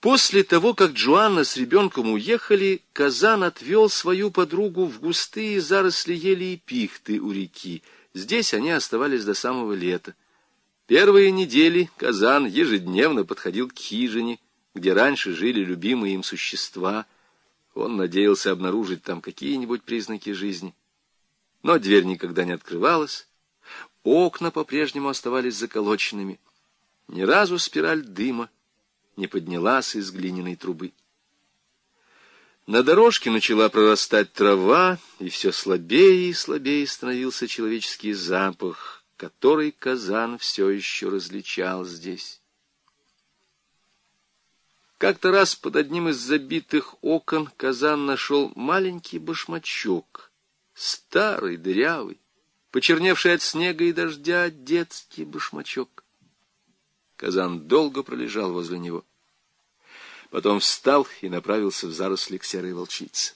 После того, как Джоанна с ребенком уехали, Казан отвел свою подругу в густые заросли ели и пихты у реки. Здесь они оставались до самого лета. Первые недели Казан ежедневно подходил к хижине, где раньше жили любимые им существа. Он надеялся обнаружить там какие-нибудь признаки жизни. Но дверь никогда не открывалась, окна по-прежнему оставались заколоченными. Ни разу спираль дыма не поднялась из глиняной трубы. На дорожке начала прорастать трава, и все слабее и слабее становился человеческий запах, который казан все еще различал здесь. Как-то раз под одним из забитых окон казан нашел маленький башмачок, старый, дырявый, почерневший от снега и дождя детский башмачок. Казан долго пролежал возле него. Потом встал и направился в заросли к серой волчице.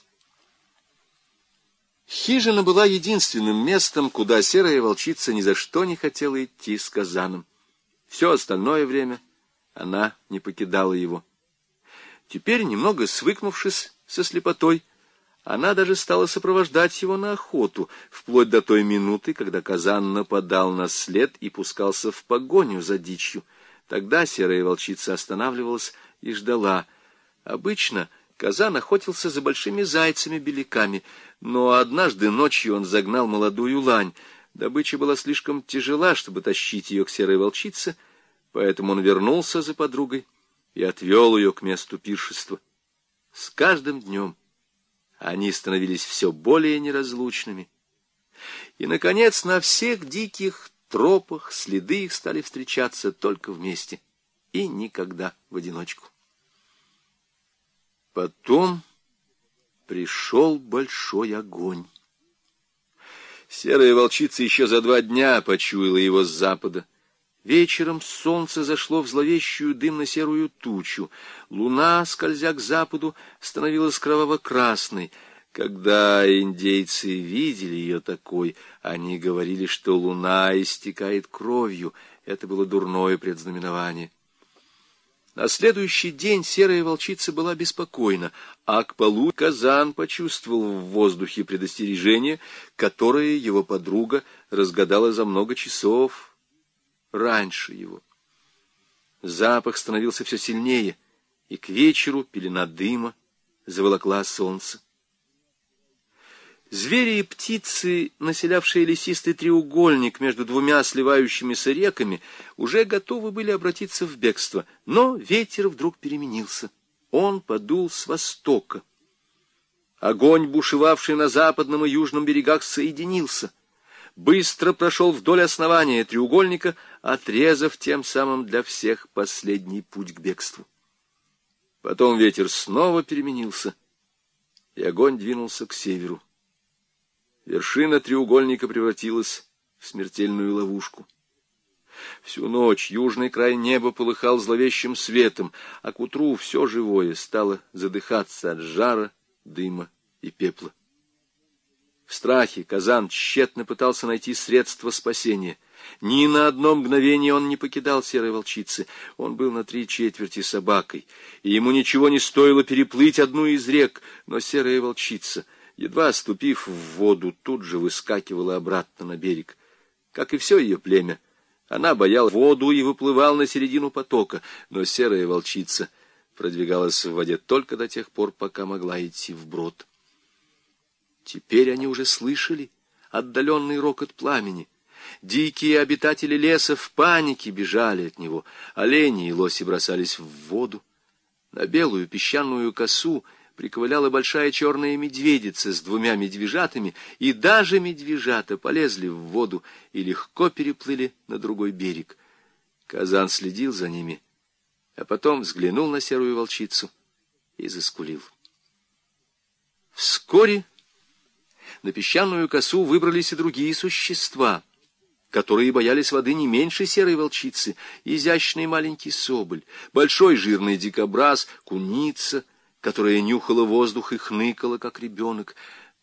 Хижина была единственным местом, куда серая волчица ни за что не хотела идти с казаном. Все остальное время она не покидала его. Теперь, немного свыкнувшись со слепотой, она даже стала сопровождать его на охоту, вплоть до той минуты, когда казан нападал на след и пускался в погоню за дичью. Тогда серая волчица останавливалась и ждала. Обычно казан охотился за большими зайцами-беляками, но однажды ночью он загнал молодую лань. Добыча была слишком тяжела, чтобы тащить ее к серой волчице, поэтому он вернулся за подругой и отвел ее к месту пиршества. С каждым днем они становились все более неразлучными. И, наконец, на всех диких тропах следы их стали встречаться только вместе и никогда в одиночку. Потом пришел большой огонь. Серая волчица еще за два дня почуяла его с запада. Вечером солнце зашло в зловещую дымно-серую тучу. Луна, скользя к западу, становилась кроваво-красной — когда индейцы видели ее такой, они говорили, что луна истекает кровью. Это было дурное предзнаменование. На следующий день серая волчица была беспокойна, а к полу Казан почувствовал в воздухе предостережение, которое его подруга разгадала за много часов раньше его. Запах становился все сильнее, и к вечеру пелена дыма заволокла солнце. Звери и птицы, населявшие лесистый треугольник между двумя сливающимися реками, уже готовы были обратиться в бегство, но ветер вдруг переменился. Он подул с востока. Огонь, бушевавший на западном и южном берегах, соединился. Быстро прошел вдоль основания треугольника, отрезав тем самым для всех последний путь к бегству. Потом ветер снова переменился, и огонь двинулся к северу. Вершина треугольника превратилась в смертельную ловушку. Всю ночь южный край неба полыхал зловещим светом, а к утру все живое стало задыхаться от жара, дыма и пепла. В страхе Казан тщетно пытался найти средства спасения. Ни на одно мгновение он не покидал серой волчицы. Он был на три четверти собакой, и ему ничего не стоило переплыть одну из рек, но серая волчица — едва ступив в воду, тут же выскакивала обратно на берег. Как и все ее племя, она бояла воду и выплывала на середину потока, но серая волчица продвигалась в воде только до тех пор, пока могла идти вброд. Теперь они уже слышали отдаленный рокот пламени. Дикие обитатели леса в панике бежали от него. Олени и лоси бросались в воду. На белую песчаную косу приковыляла большая черная медведица с двумя медвежатами, и даже медвежата полезли в воду и легко переплыли на другой берег. Казан следил за ними, а потом взглянул на серую волчицу и заскулил. Вскоре на песчаную косу выбрались и другие существа, которые боялись воды не меньше серой волчицы, изящный маленький соболь, большой жирный дикобраз, куница — которая нюхала воздух и хныкала, как ребенок.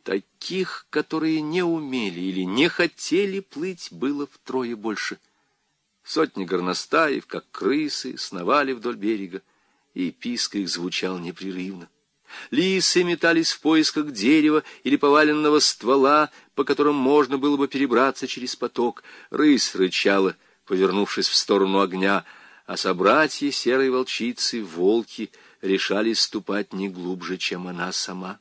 Таких, которые не умели или не хотели плыть, было втрое больше. Сотни горностаев, как крысы, сновали вдоль берега и писк их звучал непрерывно. Лисы метались в поисках дерева или поваленного ствола, по которым можно было бы перебраться через поток. Рысь рычала, повернувшись в сторону огня, а собратья серой волчицы, волки, решали ступать не глубже, чем она сама.